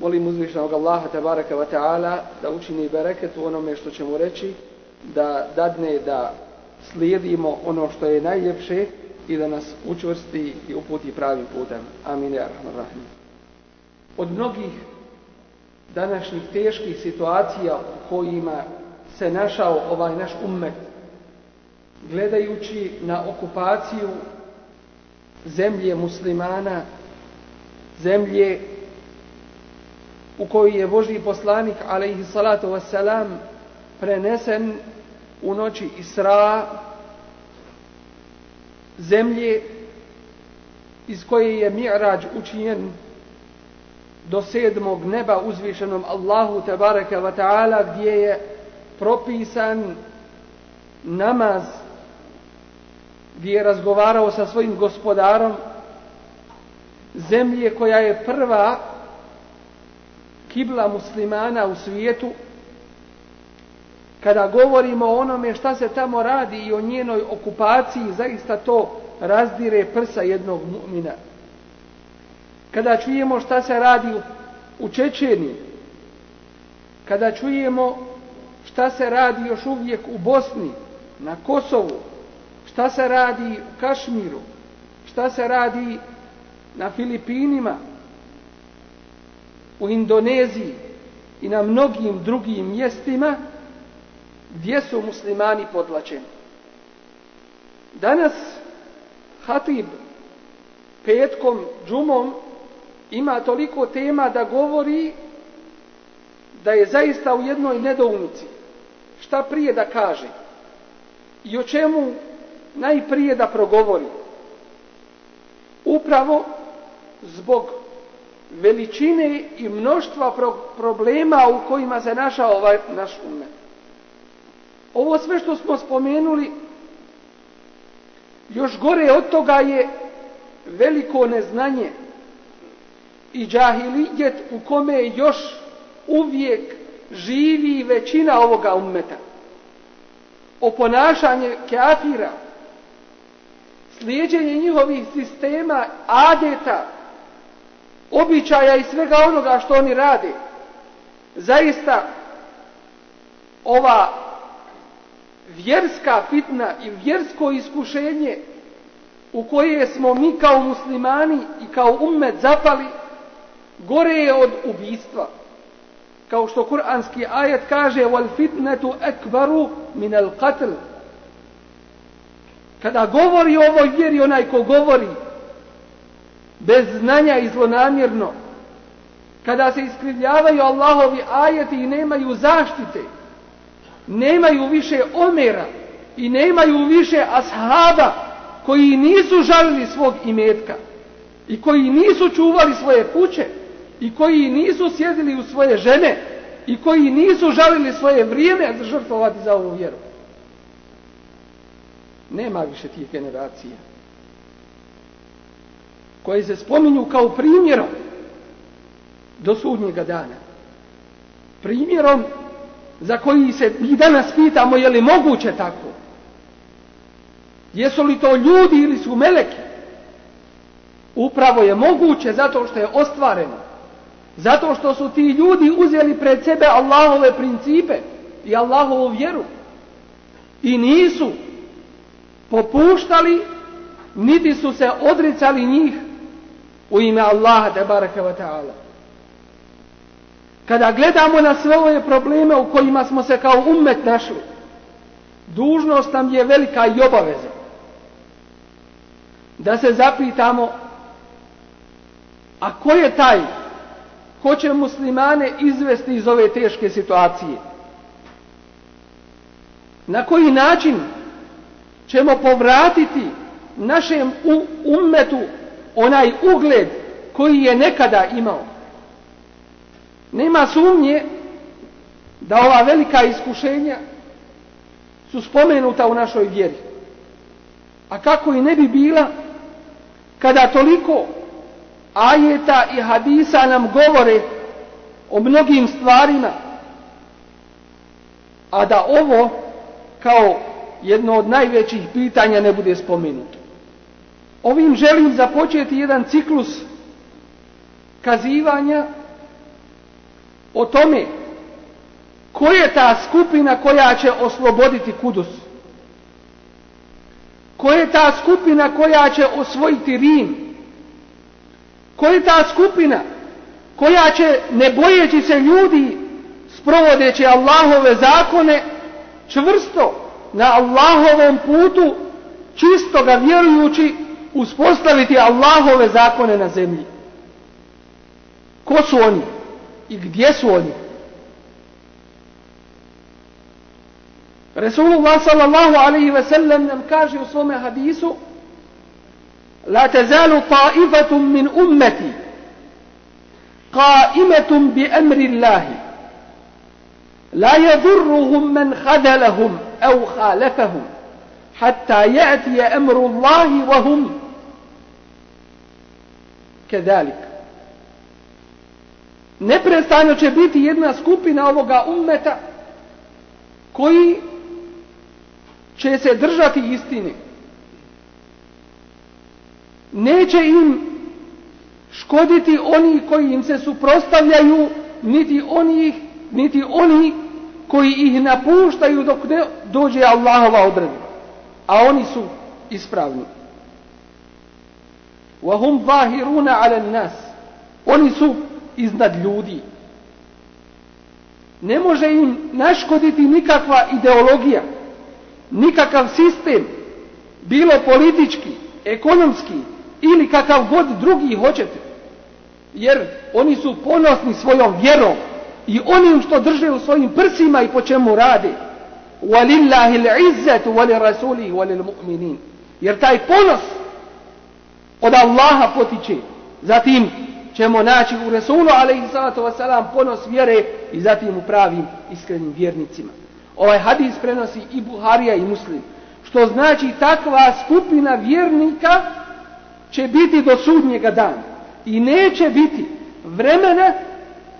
molim uzvišenog Allaha tabaraka wa ta'ala da učini bereket u onome što ćemo reći, da dadne da slijedimo ono što je najljepše i da nas učvrsti i uputi pravim putem. Amin. Rahman Od mnogih današnjih teških situacija u kojima se našao ovaj naš ummet, gledajući na okupaciju zemlje muslimana, zemlje u kojoj je Boži poslanik alaihi salatu wasalam prenesen u noći Isra zemlje iz koje je mi'rađ učinjen do sedmog neba uzvišenom Allahu tabaraka wa ta'ala gdje je propisan namaz gdje je razgovarao sa svojim gospodarom zemlje koja je prva kibla muslimana u svijetu kada govorimo o onome šta se tamo radi i o njenoj okupaciji zaista to razdire prsa jednog mu'mina. Kada čujemo šta se radi u Čečeni kada čujemo šta se radi još uvijek u Bosni na Kosovu šta se radi u Kašmiru šta se radi na Filipinima u Indoneziji i na mnogim drugim mjestima gdje su muslimani podlačeni. Danas Hatib petkom, džumom ima toliko tema da govori da je zaista u jednoj nedoumici. Šta prije da kaže i o čemu najprije da progovori. Upravo zbog veličine i mnoštva pro problema u kojima se našao ovaj naš umet. Ovo sve što smo spomenuli, još gore od toga je veliko neznanje i džahilijet u kome još uvijek živi većina ovoga ummeta. O ponašanje kafira, slijeđenje njihovih sistema, adeta, običaja i svega onoga što oni rade. Zaista ova vjerska fitna i vjersko iskušenje u koje smo mi kao muslimani i kao ummet zapali gore je od ubistva. Kao što kuranski ajet kaže wal fitnetu ekbaru min al qatl. Kada govori o ovoj vjeri onaj ko govori bez znanja i zlonamjerno, kada se iskrivljavaju Allahovi ajeti i nemaju zaštite, nemaju više omera i nemaju više ashaba koji nisu žalili svog imetka i koji nisu čuvali svoje kuće i koji nisu sjedili u svoje žene i koji nisu žalili svoje vrijeme žrtvovati za ovu vjeru. Nema više tih generacija koje se spominju kao primjerom do sudnjega dana. Primjerom za koji se i danas pitamo je li moguće tako. Jesu li to ljudi ili su meleki? Upravo je moguće zato što je ostvareno. Zato što su ti ljudi uzeli pred sebe Allahove principe i Allahovu vjeru. I nisu popuštali, niti su se odricali njih u ime Allaha te baraka wa ta'ala. kada gledamo na sve ove probleme u kojima smo se kao umet našli, dužnost nam je velika i obaveza. Da se zapitamo, a ko je taj ko će muslimane izvesti iz ove teške situacije? Na koji način ćemo povratiti našem ummetu onaj ugled koji je nekada imao? Nema sumnje da ova velika iskušenja su spomenuta u našoj vjeri. A kako i ne bi bila kada toliko ajeta i hadisa nam govore o mnogim stvarima, a da ovo kao jedno od najvećih pitanja ne bude spomenuto. Ovim želim započeti jedan ciklus kazivanja o tome ko je ta skupina koja će osloboditi kudus. Ko je ta skupina koja će osvojiti Rim? Ko je ta skupina koja će, ne bojeći se ljudi, sprovodeći Allahove zakone, čvrsto na Allahovom putu, čisto ga vjerujući, uspostaviti Allahove zakone na zemlji. Ko su oni i gdje su oni? Resulullah sallallahu alaihi ve sellem nam kaže u svome hadisu لا تزال طائفة من أمتي قائمة بأمر الله لا يضرهم من خذلهم أو خالفهم حتى يأتي أمر الله وهم kedalik. Neprestano će biti jedna skupina ovoga ummeta koji će se držati istine. Neće im škoditi oni koji im se suprostavljaju, niti oni, niti oni koji ih napuštaju dok ne dođe Allahova odredba. A oni su ispravni. وَهُمْ ظَاهِرُونَ عَلَى nas. Oni su iznad ljudi. Ne može im naškoditi nikakva ideologija, nikakav sistem, bilo politički, ekonomski, ili kakav god drugi hoćete. Jer oni su ponosni svojom vjerom i onim što drže u svojim prsima i po čemu rade. وَلِلَّهِ الْعِزَّةُ وَلِرَسُولِهِ وَلِلْمُؤْمِنِينَ Jer taj ponos od Allaha potiče. Zatim ćemo naći u Resulu wasalam, ponos vjere i zatim u pravim iskrenim vjernicima. Ovaj hadis prenosi i Buharija i Muslim. Što znači takva skupina vjernika će biti do sudnjega dana. I neće biti vremena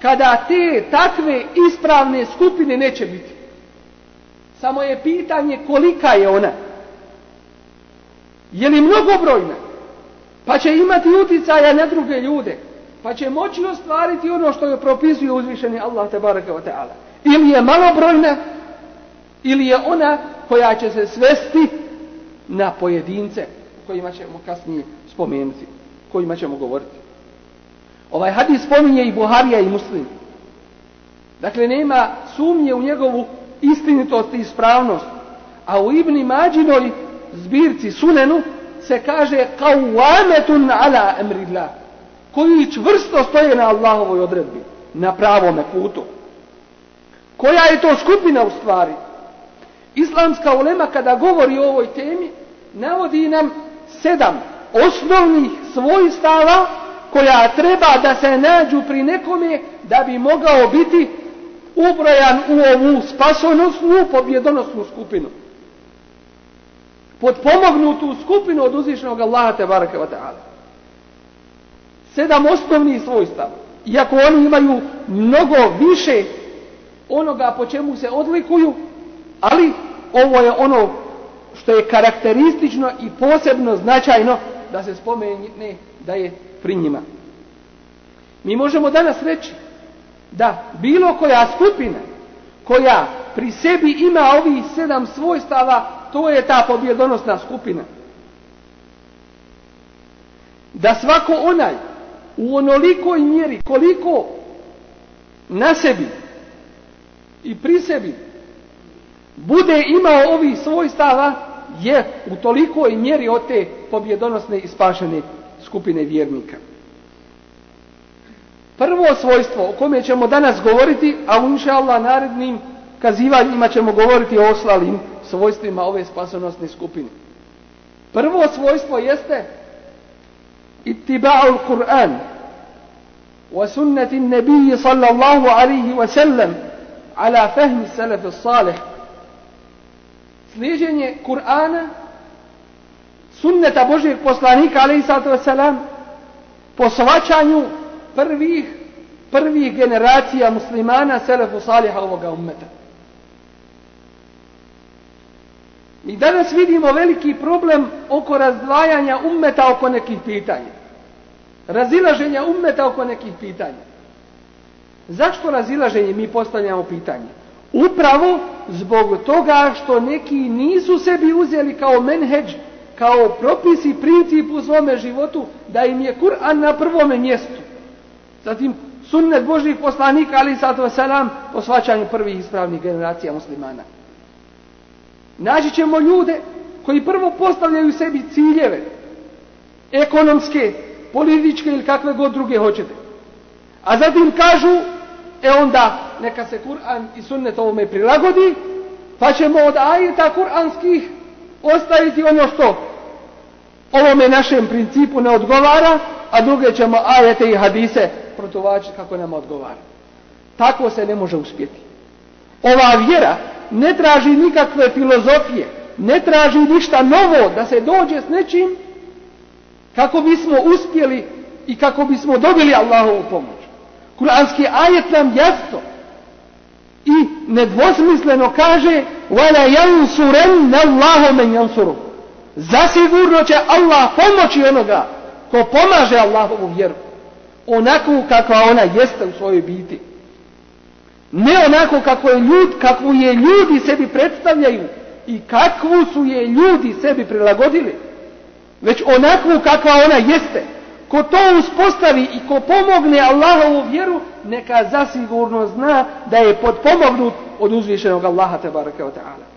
kada te takve ispravne skupine neće biti. Samo je pitanje kolika je ona. Je li mnogobrojna? Pa će imati utjecaja na druge ljude. Pa će moći ostvariti ono što je propisuje uzvišeni Allah tabaraka wa ta'ala. Ili je malobrojna, ili je ona koja će se svesti na pojedince kojima ćemo kasnije spomenuti, kojima ćemo govoriti. Ovaj hadis spominje i Buharija i Muslim. Dakle, nema sumnje u njegovu istinitost i ispravnost. A u Ibni Mađinoj zbirci Sunenu se kaže kauametun ala emrillah koji čvrsto stoje na Allahovoj odredbi, na pravome putu. Koja je to skupina u stvari? Islamska ulema kada govori o ovoj temi navodi nam sedam osnovnih svojstava koja treba da se nađu pri nekome da bi mogao biti ubrojan u ovu spasonosnu pobjedonosnu skupinu. Podpomognutu skupinu od uzvišenog Allaha te baraka ta'ala. Sedam osnovnih svojstava. Iako oni imaju mnogo više onoga po čemu se odlikuju, ali ovo je ono što je karakteristično i posebno značajno da se spomene da je pri njima. Mi možemo danas reći da bilo koja skupina koja pri sebi ima ovih sedam svojstava, to je ta pobjedonosna skupina. Da svako onaj u onolikoj mjeri koliko na sebi i pri sebi bude imao ovih svojstava je u tolikoj mjeri od te pobjedonosne i spašene skupine vjernika. Prvo svojstvo o kome ćemo danas govoriti, a inša Allah narednim kazivanjima ćemo govoriti o oslalim svojstvima ove spasonosne skupine. Prvo svojstvo jeste ittiba'ul Kur'an wa sunnati nebiji sallallahu alaihi wa sallam ala fahmi salaf salih slijeđenje Kur'ana sunneta Božijeg poslanika alaihi sallatu wa sallam po svačanju prvih prvih generacija muslimana selefu saliha ovoga ummeta Mi danas vidimo veliki problem oko razdvajanja ummeta oko nekih pitanja. Razilaženja ummeta oko nekih pitanja. Zašto razilaženje mi postavljamo pitanje? Upravo zbog toga što neki nisu sebi uzeli kao menheđ, kao propis i princip u svome životu, da im je Kur'an na prvome mjestu. Zatim sunnet Božih poslanika, ali sato selam, po svačanju prvih ispravnih generacija muslimana. Naći ćemo ljude koji prvo postavljaju sebi ciljeve, ekonomske, političke ili kakve god druge hoćete. A zatim kažu, e onda neka se Kur'an i sunnet ovome prilagodi, pa ćemo od ajeta kur'anskih ostaviti ono što ovome našem principu ne odgovara, a druge ćemo ajete i hadise protuvačiti kako nam odgovara. Tako se ne može uspjeti. Ova vjera ne traži nikakve filozofije, ne traži ništa novo da se dođe s nečim kako bismo uspjeli i kako bismo dobili Allahovu pomoć. Kur'anski ajet nam jasno i nedvosmisleno kaže وَلَا يَنْسُرَنَّ اللَّهُ مَنْ يَنْسُرُ Zasigurno će Allah pomoći onoga ko pomaže Allahovu vjeru onako kakva ona jeste u svojoj biti. Ne onako kako je ljud, kakvu je ljudi sebi predstavljaju i kakvu su je ljudi sebi prilagodili, već onakvu kakva ona jeste. Ko to uspostavi i ko pomogne Allahovu vjeru, neka zasigurno zna da je podpomognut od uzvišenog Allaha wa ta'ala.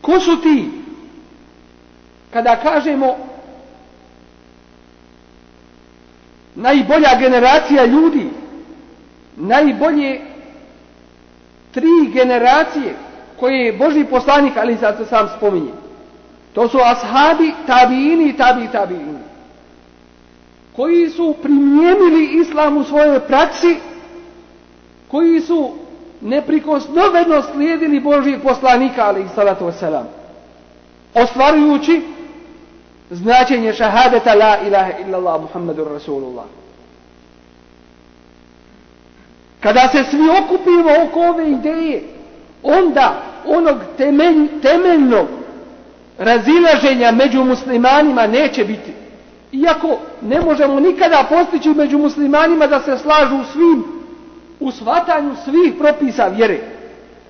Ko su ti? Kada kažemo najbolja generacija ljudi, najbolje tri generacije koje je Boži poslanik, ali sad se sam spominje. To su ashabi, tabiini i tabi tabiini. Koji su primijenili islam u svojoj praksi, koji su neprikosnovedno slijedili Božijeg poslanika, ali i salatu wasalam. Ostvarujući značenje šahadeta la ilaha illallah Muhammedur Rasulullah. Kada se svi okupimo oko ove ideje, onda onog temelj, temeljnog razilaženja među muslimanima neće biti. Iako ne možemo nikada postići među muslimanima da se slažu u svim, u shvatanju svih propisa vjere,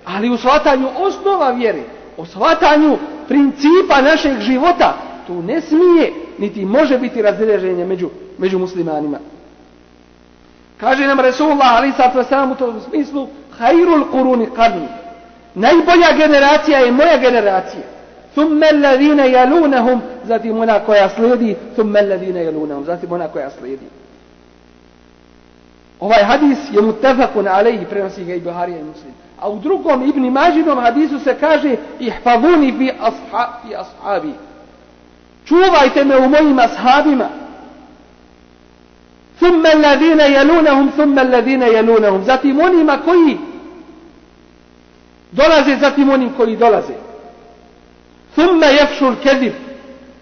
ali u shvatanju osnova vjere, o shvatanju principa našeg života, tu ne smije, niti može biti razilaženje među, među muslimanima. Kaže nam Resulullah ali u tom smislu hajrul kuruni karni. Najbolja generacija je moja generacija. Thumme alladhina yalunahum, zatim ona koja slijedi, thumme alladhina yalunahum, zatim ona koja slijedi. Ovaj hadis je mutefakun alejhi, prenosi ga i Buharija i Muslim. A u drugom Ibn Mažinom hadisu se kaže ihfavuni fi, asha, fi ashabi. Čuvajte me u mojim ashabima. Thumme alladine jelunahum, thumme alladine jelunahum. Zatim onima koji dolaze, zatim onim koji dolaze. Thumme jefšur kedib.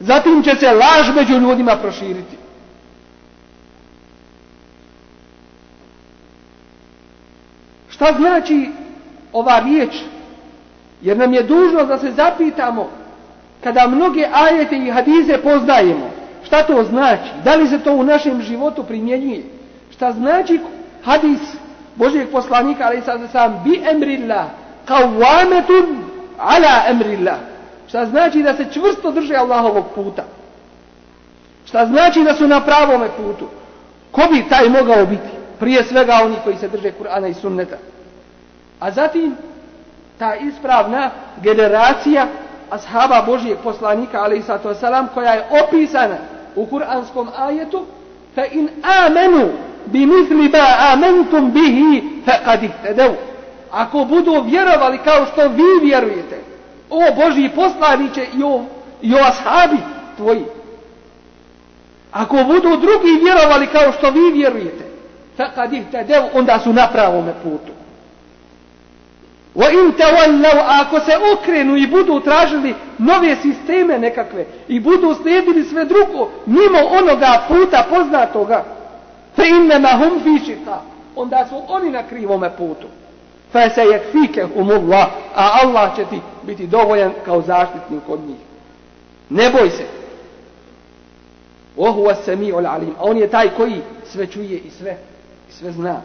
Zatim će se laž među ljudima proširiti. Šta znači ova riječ jer nam je dužno da se zapitamo kada mnoge ajete i hadize poznajemo Šta to znači? Da li se to u našem životu primjenjuje? Šta znači hadis Božijeg poslanika, ali sad sam bi emrillah, kawametun ala emrillah. Šta znači da se čvrsto drže Allahovog puta? Šta znači da su na pravome putu? Ko bi taj mogao biti? Prije svega oni koji se drže Kur'ana i sunneta. A zatim ta ispravna generacija ashaba Božijeg poslanika ali salam koja je opisana u kuranskom ajetu fa in amenu bi misli ba amentum bihi ihtadaw ako budu vjerovali kao što vi vjerujete o Božji poslaniće i o, i o ashabi tvoji ako budu drugi vjerovali kao što vi vjerujete faqad ihtadaw onda su na putu. In ako se okrenu i budu tražili nove sisteme nekakve i budu slijedili sve drugo mimo onoga puta poznatoga innema hum fišika onda su oni na krivome putu. Fike humullah a Allah će ti biti dovoljan kao zaštitnik od njih. Ne boj se. Ohu sami'ul alim a on je taj koji sve čuje i sve sve zna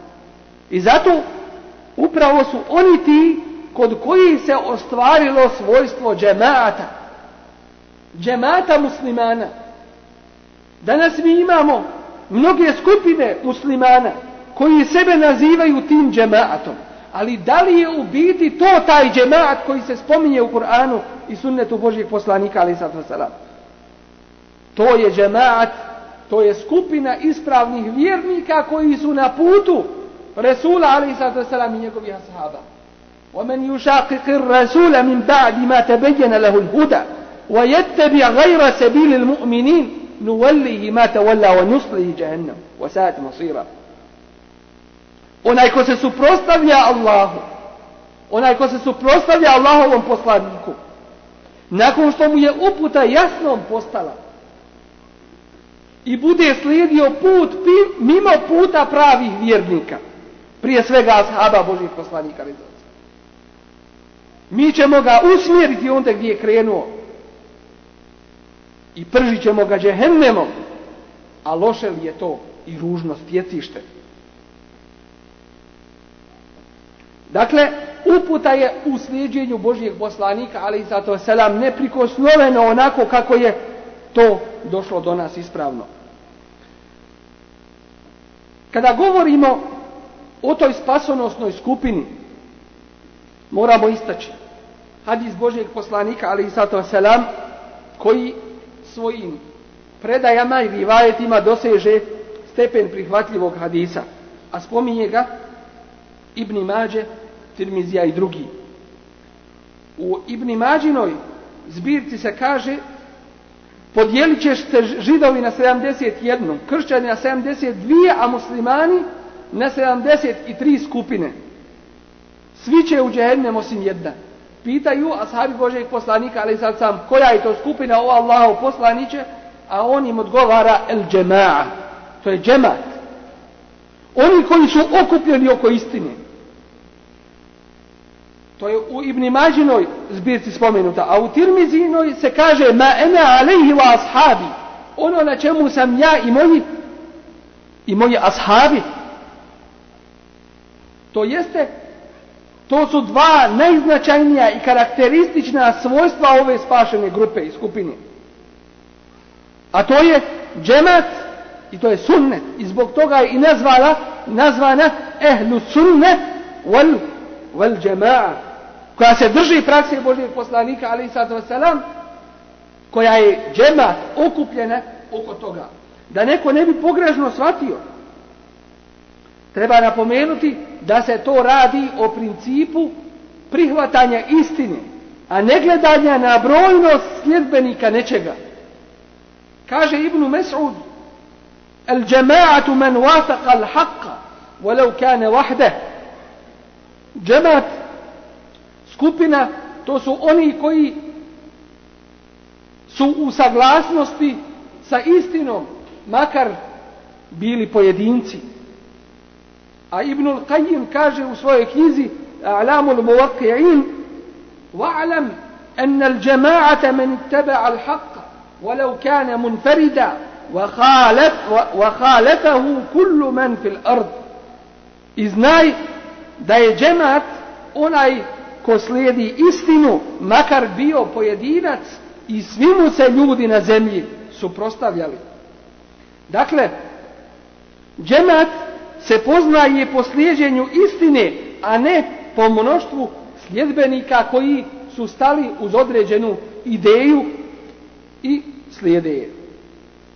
i zato upravo su oni ti kod kojih se ostvarilo svojstvo džemata. Džemata muslimana. Danas mi imamo mnoge skupine muslimana koji sebe nazivaju tim džematom. Ali da li je u biti to taj džemat koji se spominje u Kur'anu i sunnetu Božih poslanika ali sad To je džemat, to je skupina ispravnih vjernika koji su na putu Resula sad i njegovih ashaba. ومن يشاقق الرسول من بعد ما تبين له الهدى ويتبع غير سبيل المؤمنين نوليه ما تولى ونصله جهنم وساءت مصيرا onaj ko se suprostavlja Allahu onaj ko se suprostavlja Allahovom poslaniku nakon što mu je uputa jasnom postala i bude slijedio put mimo puta pravih vjernika prije svega ashaba Božih poslanika mi ćemo ga usmjeriti onda gdje je krenuo. I pržit ćemo ga džehennemom. A loše li je to i ružno stjecište. Dakle, uputa je u slijedjenju Božijeg poslanika, ali i zato selam neprikosnoveno onako kako je to došlo do nas ispravno. Kada govorimo o toj spasonosnoj skupini, moramo istaći hadis Božeg poslanika, ali i sato selam, koji svojim predajama i rivajetima doseže stepen prihvatljivog hadisa. A spominje ga Ibni Mađe, Tirmizija i drugi. U Ibni Mađinoj zbirci se kaže podijelit se židovi na 71, kršćani na 72, a muslimani na 73 skupine. Svi će u džehennem osim jedna. Pitaju ashabi Božeg poslanika, ali sad sam, koja je to skupina o Allahu poslaniće, a on im odgovara el džema'a. To je džemat. Oni koji su okupljeni oko istine. To je u Ibn Mađinoj zbirci spomenuta. A u Tirmizinoj se kaže ma ena alaihi wa ashabi. Ono na čemu sam ja i moji i moji ashabi. To jeste to su dva najznačajnija i karakteristična svojstva ove spašene grupe i skupine. A to je džemat i to je sunnet. I zbog toga je i nazvala, nazvana ehlu sunne wal, wal džema'a. Koja se drži prakse Božijeg poslanika, ali i sad koja je džemat okupljena oko toga. Da neko ne bi pogrešno shvatio Treba napomenuti da se to radi o principu prihvatanja istine, a ne gledanja na brojnost sljedbenika nečega. Kaže Ibn Mes'ud, el džema'atu men wafaqa al haqqa, walau kane wahde. Džemat, skupina, to su oni koji su u saglasnosti sa istinom, makar bili pojedinci. A Ibnul Qayyim kaže u svojoj knjizi A'lamul Muwaqqi'in wa'lam أن الجماعة من اتبع الحق ولو كان منفردا وخالف وخالفه كل من في الأرض I znaj da je džemat onaj ko slijedi istinu, makar bio pojedinac i svi mu se ljudi na zemlji suprostavljali. Dakle, Džemat se poznaje po slijeđenju istine, a ne po mnoštvu sljedbenika koji su stali uz određenu ideju i slijede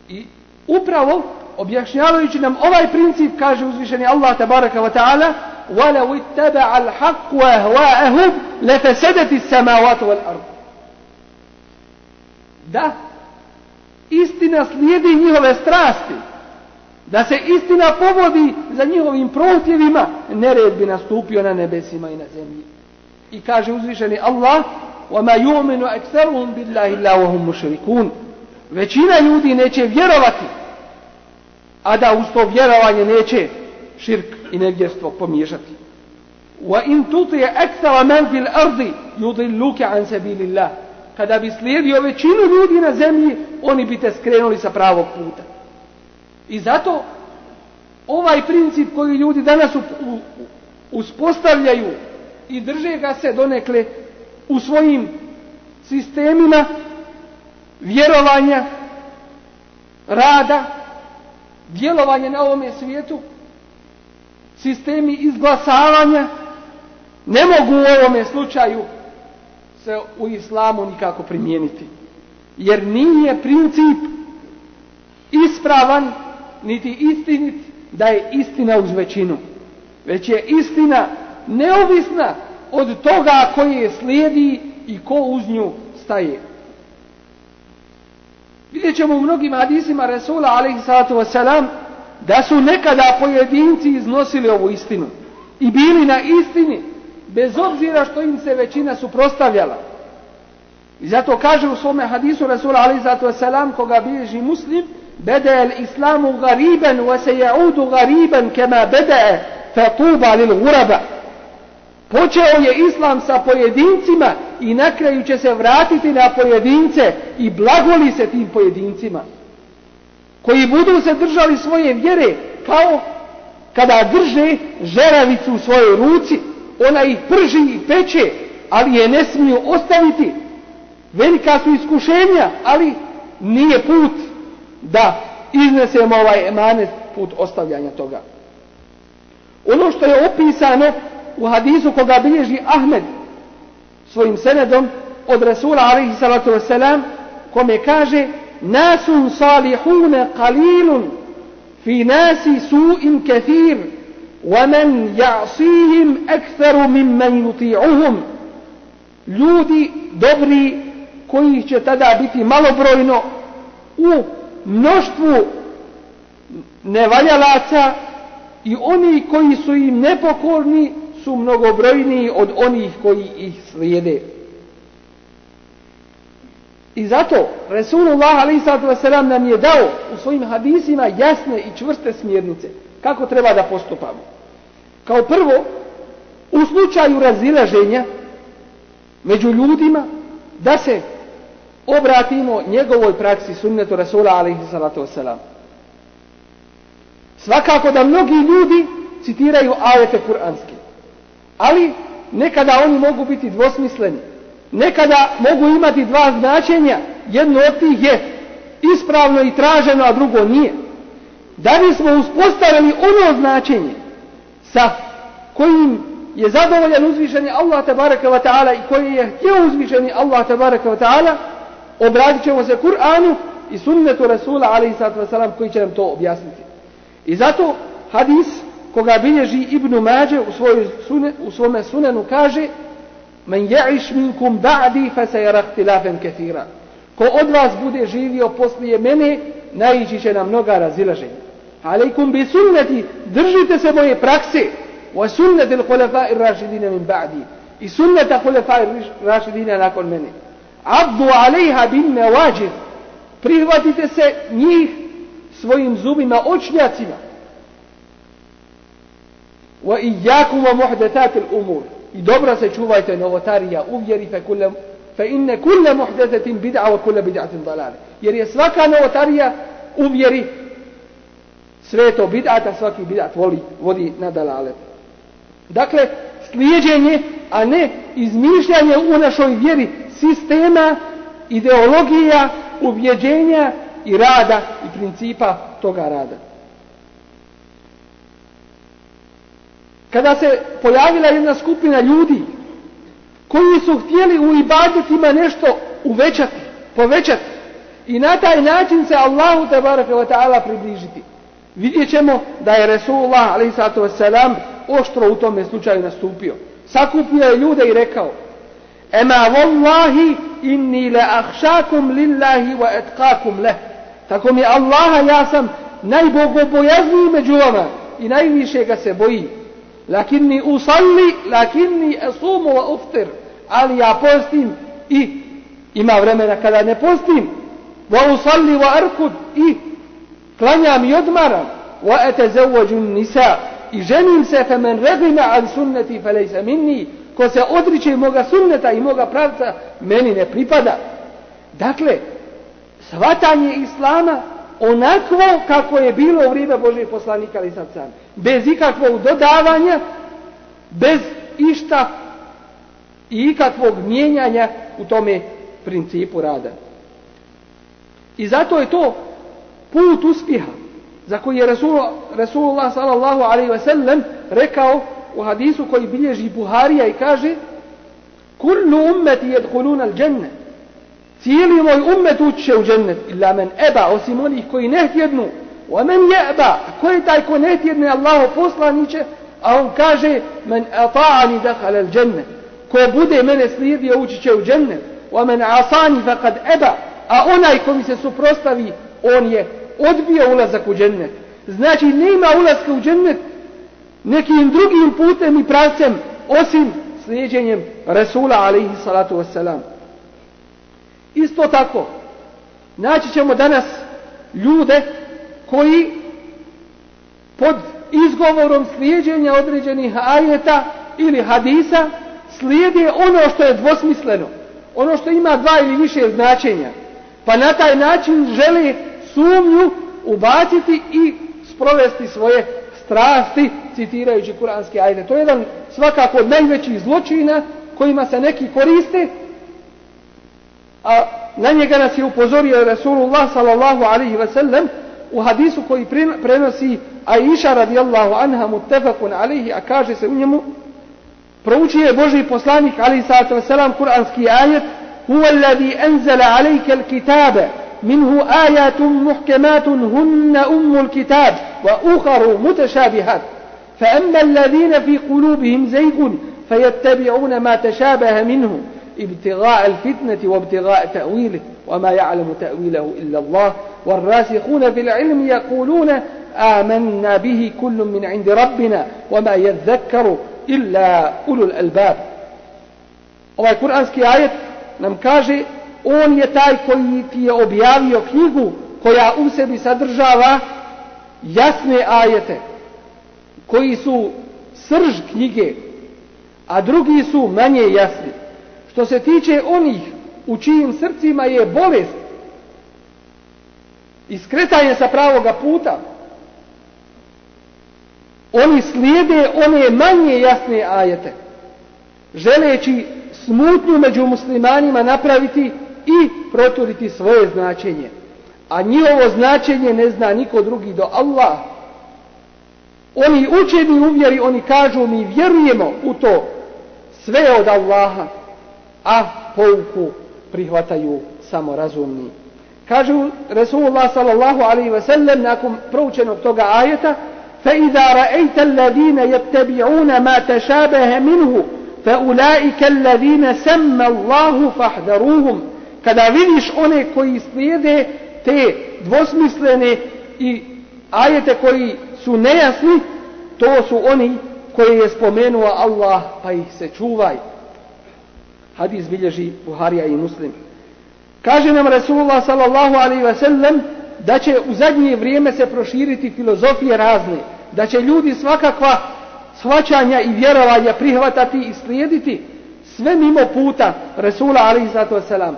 I upravo objašnjavajući nam ovaj princip kaže uzvišeni Allah tabaraka wa ta'ala وَلَوْ اتَّبَعَ الْحَقُّ وَهْوَاءَهُمْ لَفَسَدَتِ السَّمَاوَاتُ وَالْأَرْضِ Da istina slijedi njihove strasti, da se istina povodi za njihovim prohtjevima, nered bi nastupio na nebesima i na zemlji. I kaže uzvišeni Allah, وَمَا يُؤْمِنُ أَكْثَرُهُمْ بِاللَّهِ إِلَّا وَهُمْ مُشْرِكُونَ Većina ljudi neće vjerovati, a da uz to vjerovanje neće širk i nevjerstvo pomiješati. وَإِن تُطِيَ أَكْثَرَ مَنْ فِي الْأَرْضِ يُضِلُّكَ عَنْ سَبِيلِ اللَّهِ Kada bi slijedio većinu ljudi na zemlji, oni bi te skrenuli sa pravog puta. I zato ovaj princip koji ljudi danas uspostavljaju i drže ga se donekle u svojim sistemima vjerovanja, rada, djelovanja na ovome svijetu, sistemi izglasavanja, ne mogu u ovome slučaju se u islamu nikako primijeniti. Jer nije princip ispravan, niti istinit, da je istina uz većinu. Već je istina neovisna od toga koji je slijedi i ko uz nju staje. Vidjet ćemo u mnogim hadisima Resula alaihi wasalam da su nekada pojedinci iznosili ovu istinu i bili na istini bez obzira što im se većina suprostavljala. I zato kaže u svome hadisu Resula alaihi sallatu wasalam koga bilježi muslim bede el islamu gariben wa se jaudu gariben kema bede fa tuba lil guraba Počeo je islam sa pojedincima i na kraju će se vratiti na pojedince i blagoli se tim pojedincima. Koji budu se držali svoje vjere kao kada drže žeravicu u svojoj ruci, ona ih prži i peče, ali je ne smiju ostaviti. Velika su iskušenja, ali nije put da iznesemo ovaj emanet put ostavljanja toga. Ono što je opisano u hadisu koga bilježi Ahmed svojim senedom od Rasula alaihi salatu wasalam kome kaže nasun salihune qalilun fi nasi su'in kathir ومن يعصيهم أكثر ممن يطيعهم ljudi dobri koji će tada biti malobrojno u mnoštvu nevaljalaca i oni koji su im nepokorni su mnogobrojniji od onih koji ih slijede. I zato Resulullah a.s. nam je dao u svojim hadisima jasne i čvrste smjernice kako treba da postupamo. Kao prvo, u slučaju razilaženja među ljudima da se obratimo njegovoj praksi sunnetu Rasula a.s. Svakako da mnogi ljudi citiraju ajete kuranske. Ali nekada oni mogu biti dvosmisleni. Nekada mogu imati dva značenja. Jedno od tih je ispravno i traženo, a drugo nije. Da bismo uspostavili ono značenje sa kojim je zadovoljan uzvišeni Allah tabaraka wa ta'ala i koji je htio uzvišeni Allah tabaraka wa ta'ala, obratit ćemo se Kur'anu i sunnetu Rasula alaihi wasalam koji će nam to objasniti. I zato hadis koga bilježi Ibn Mađe u, svoj sune, u svome sunenu kaže Men ja'iš minkum ba'di fa se jarahtilafen kethira. Ko od vas bude živio poslije mene, naići će na mnoga razilaženja. Alejkum bi sunneti, držite se moje prakse. Wa sunneti l'hulefa ir rašidina min ba'di. I sunneta hulefa ir rašidina nakon mene. Abdu alejha bin nevađir. Prihvatite se njih svojim zubima, očnjacima wa iyyakum wa muhdathatil umur i dobro se čuvajte novotarija u vjeri fe kulle fa inne kulle bid'a wa kulle bid'atin dalal jer je svaka novotarija u vjeri sve to bid'ata svaki bid'at voli vodi na dalalet dakle slijeđenje a ne izmišljanje u našoj vjeri sistema ideologija ubjeđenja i rada i principa toga rada kada se pojavila jedna skupina ljudi koji su htjeli u ibadetima nešto uvećati, povećati i na taj način se Allahu tabaraka wa ta'ala približiti. Vidjet ćemo da je Resulullah wasalam oštro u tome slučaju nastupio. Sakupio je ljude i rekao Ema wallahi inni la ahšakum lillahi wa etkakum leh. Tako mi Allaha ja sam najbogobojazniji među vama i najviše ga se boji. Lakinni usalli, lakinni asumu wa uftir. Ali ja postim i ima vremena kada ne postim. Wa usalli wa arkud i klanjam i odmaram. Wa etezawaju nisa i ženim se fe men regima an sunneti fe lejse minni ko se odriče moga sunneta i moga pravca meni ne pripada. Dakle, svatanje Islama onakvo kako je bilo u vrijeme Božih poslanika ali sad sam. Bez ikakvog dodavanja, bez išta i ikakvog mijenjanja u tome principu rada. I zato je to put uspjeha za koji je Rasulullah, Rasulullah sallallahu alaihi sellem rekao u hadisu koji bilježi Buharija i kaže Kullu ummeti jedhuluna al dženne Cijeli moj ummet uće u džennet illa men eba osim onih koji ne htjednu men jeba ko je taj ko ne htjedne Allahu poslaniće a on kaže men ata'ani dahal al dženne ko bude mene slijedio ući će u džennet. Wa men asani faqad eba a onaj ko mi se suprostavi on je odbio ulazak u džennet. Znači nema ulazka u džennet nekim drugim putem i pravcem osim slijedjenjem Resula alaihi salatu wassalam. Isto tako, naći ćemo danas ljude koji pod izgovorom slijedjenja određenih ajeta ili hadisa slijede ono što je dvosmisleno, ono što ima dva ili više značenja, pa na taj način žele sumnju ubaciti i sprovesti svoje strasti citirajući kuranske ajde. To je jedan svakako od najvećih zločina kojima se neki koriste, a na njega nas je upozorio Rasulullah sallallahu alaihi ve sellem u hadisu koji prenosi Aisha radijallahu anha muttefakun alaihi, a kaže se u njemu proučio je Boži poslanik alaihi sallatu ve selam kuranski ajet huwa alladhi anzala alejke al-kitabe منه آيات محكمات هن أم الكتاب وأخر متشابهات فأما الذين في قلوبهم زيغ فيتبعون ما تشابه منه ابتغاء الفتنة وابتغاء تأويله وما يعلم تأويله إلا الله والراسخون في العلم يقولون آمنا به كل من عند ربنا وما يذكر إلا أولو الألباب ovaj kuranski ajet nam kaže on je taj koji ti je objavio knjigu koja u sebi sadržava jasne ajete koji su srž knjige a drugi su manje jasni što se tiče onih u čijim srcima je bolest i skretanje sa pravoga puta oni slijede one manje jasne ajete želeći smutnju među muslimanima napraviti i proturiti svoje značenje. A njihovo značenje ne zna niko drugi do Allah. Oni učeni uvjeri, oni kažu mi vjerujemo u to sve od Allaha, a pouku prihvataju samo razumni. Kažu Resulullah sallallahu alaihi ve sellem nakon proučenog toga ajeta فَإِذَا رَأَيْتَ الَّذِينَ يَتَّبِعُونَ مَا تَشَابَهَ مِنْهُ فَأُولَٰئِكَ الَّذِينَ سَمَّ اللَّهُ فَحْدَرُوهُمْ kada vidiš one koji slijede te dvosmislene i ajete koji su nejasni, to su oni koji je spomenuo Allah, pa ih se čuvaj. Hadis bilježi Buharija i Muslim. Kaže nam Rasulullah sallallahu alaihi ve sellem da će u zadnje vrijeme se proširiti filozofije razne, da će ljudi svakakva svačanja i vjerovanja prihvatati i slijediti sve mimo puta Rasula alaihi sallatu wasalam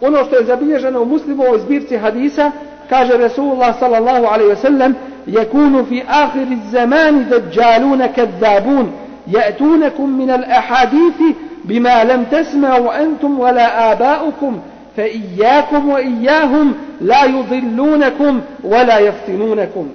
ono što je zabilježeno u muslimovoj zbirci hadisa, kaže Rasulullah sallallahu alaihi ve sellem, يكون في آخر الزمان دجالون كذابون يأتونكم من الأحاديث بما لم تسمعوا أنتم ولا آباؤكم فإياكم وإياهم لا يضلونكم ولا يفتنونكم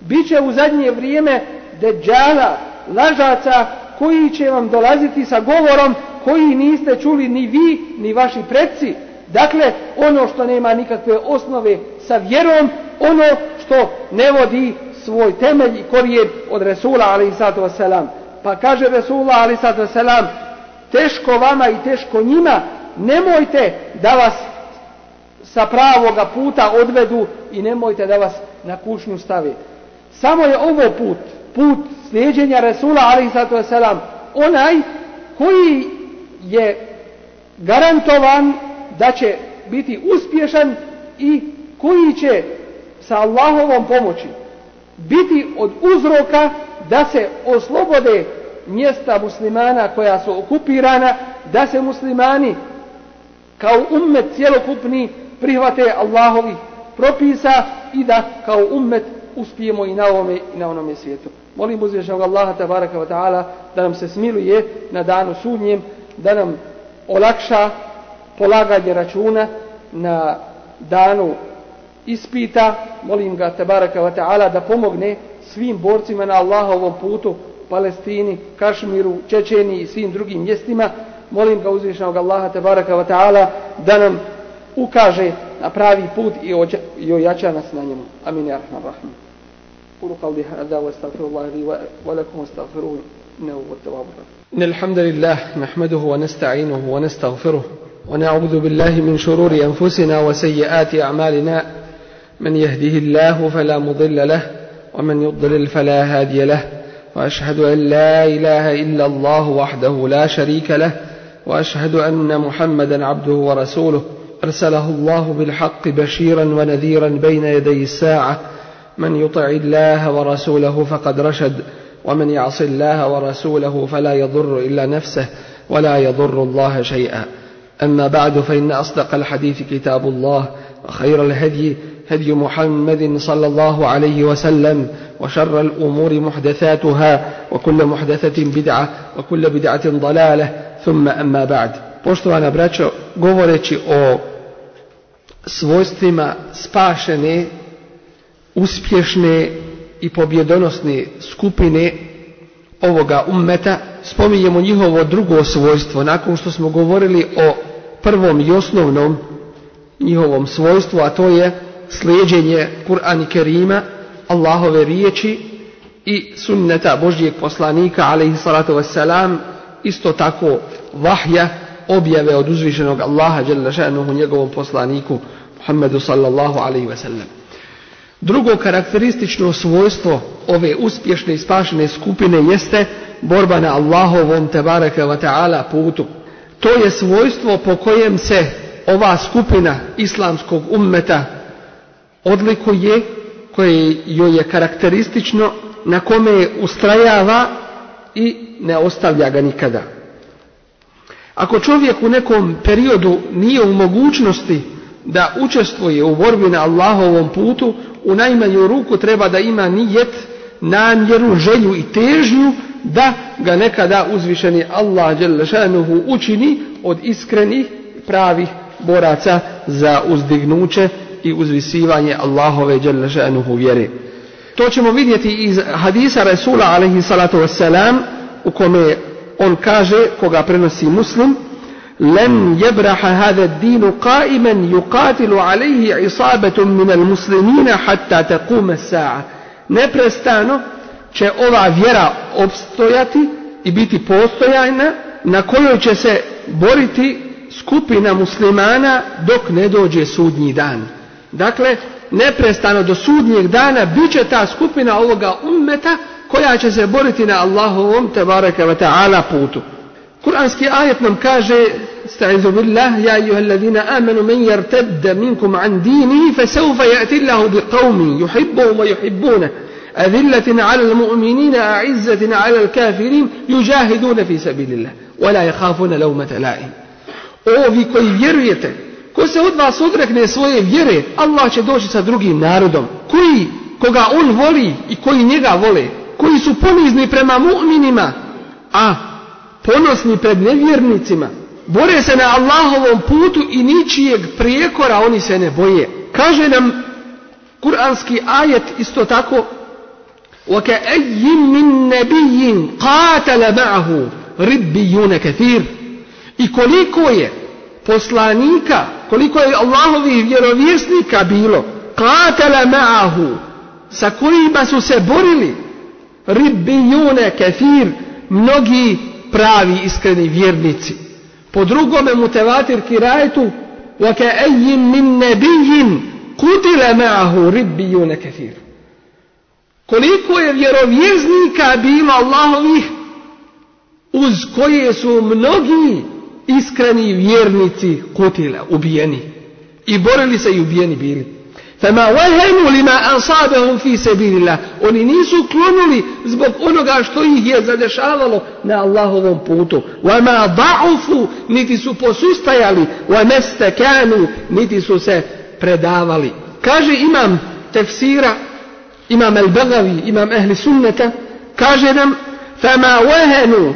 Biće u zadnje vrijeme deđala lažaca koji će vam dolaziti sa govorom koji niste čuli ni vi ni vaši predci. Dakle, ono što nema nikakve osnove sa vjerom, ono što ne vodi svoj temelj i korijen od Resula ali wasalam. Pa kaže Resula ali wasalam, teško vama i teško njima, nemojte da vas sa pravoga puta odvedu i nemojte da vas na kušnju stavi. Samo je ovo put, put slijeđenja Resula wasalam, onaj koji je garantovan da će biti uspješan i koji će sa Allahovom pomoći biti od uzroka da se oslobode mjesta muslimana koja su okupirana, da se muslimani kao ummet cjelokupni prihvate Allahovi propisa i da kao ummet uspijemo i na ovome i na onome svijetu. Molim uzvišenog Allaha tabaraka wa ta'ala da nam se smiluje na danu sudnjem, da nam olakša polaganje računa na danu ispita. Molim ga tabaraka wa ta'ala da pomogne svim borcima na Allahovom putu, Palestini, Kašmiru, Čečeni i svim drugim mjestima. Molim ga uzvišenog Allaha tabaraka wa ta'ala da nam ukaže na pravi put i ojača nas na njemu. Amin ja rahman rahim. قولوا قولي هذا واستغفر الله لي ولكم واستغفروه انه هو التواب. ان الحمد لله نحمده ونستعينه ونستغفره ونعوذ بالله من شرور انفسنا وسيئات اعمالنا من يهده الله فلا مضل له ومن يضلل فلا هادي له وأشهد أن لا إله إلا الله وحده لا شريك له وأشهد أن محمدا عبده ورسوله. أرسله الله بالحق بشيرا ونذيرا بين يدي الساعة. من يطع الله ورسوله فقد رشد ومن يعص الله ورسوله فلا يضر إلا نفسه ولا يضر الله شيئا. أما بعد فإن أصدق الحديث كتاب الله. وخير الهدي هدي محمد صلى الله عليه وسلم وشر الامور محدثاتها وكل محدثه بدعه وكل بدعه ضلاله ثم اما بعد Poštovana braćo, govoreći o svojstvima spašene uspješne i pobjedonosne skupine ovoga ummeta, spominjemo njihovo drugo svojstvo, nakon što smo govorili o prvom i osnovnom njihovom svojstvu, a to je slijeđenje Kur'an Kerima, Allahove riječi i sunneta Božijeg poslanika, alaihi salatu wassalam, isto tako vahja, objave od uzvišenog Allaha, u njegovom poslaniku, Muhammedu sallallahu alaihi wasallam. Drugo karakteristično svojstvo ove uspješne i spašene skupine jeste borba na Allahovom tebareke wa ta'ala putu. To je svojstvo po kojem se ova skupina islamskog ummeta odlikuje, koje joj je karakteristično, na kome ustrajava i ne ostavlja ga nikada. Ako čovjek u nekom periodu nije u mogućnosti da učestvuje u borbi na Allahovom putu, u najmanju ruku treba da ima nijet, namjeru, želju i težnju da ga nekada uzvišeni Allah učini od iskrenih pravih boraca za uzdignuće i uzvisivanje Allahove Đelešanuhu vjere. To ćemo vidjeti iz hadisa Rasula alaihi salatu wasalam u kome on kaže, koga prenosi muslim, لن يبرح هذا الدين قائما يقاتل عليه عصابة من المسلمين حتى تقوم الساعة neprestano će ova vjera opstojati i biti postojajna na kojoj će se boriti skupina muslimana dok ne dođe sudnji dan. Dakle, neprestano do sudnjeg dana bit će ta skupina ovoga ummeta koja će se boriti na Allahovom tebareke wa ta'ala putu. Kur'anski ajet nam kaže استعيذ بالله يا أيها الذين آمنوا من يرتد منكم عن دينه فسوف يأتي الله بقوم يحبهم ويحبونه أذلة على المؤمنين أعزة على الكافرين يجاهدون في سبيل الله ولا يخافون لومة لائم Ovi koji vjerujete, ko se od vas odrekne svoje vjere, Allah će doći sa drugim narodom, koji, koga on voli i koji njega vole, koji su ponizni prema mu'minima, a ponosni pred nevjernicima, bore se na Allahovom putu i ničijeg prijekora oni se ne boje. Kaže nam kuranski ajet isto tako وكأي من نبي قاتل معه ربيون كثير i koliko je poslanika, koliko je Allahovih vjerovjesnika bilo, katala ma'ahu, sa kojima su se borili, ribbijune kefir, mnogi pravi iskreni vjernici. Po drugome mutevatir kirajetu, وَكَأَيِّن مِّن نَبِيٍّ قُتِلَ مَعَهُ رِبِّيُّنَ كَثِيرٌ Koliko je vjerovjeznika bilo Allahovih uz koje su mnogi iskreni vjernici kutila, ubijeni. I borili se i ubijeni bili. Fama wahanu lima asabahum fi sabilillah. Oni nisu klonuli zbog onoga što ih je zadešavalo na Allahovom putu. Wama da'ufu, niti su posustajali. Wa nastakanu, niti su se predavali. Kaže imam tefsira, imam al-Bagavi, imam ehli sunneta, kaže nam, fama wahanu,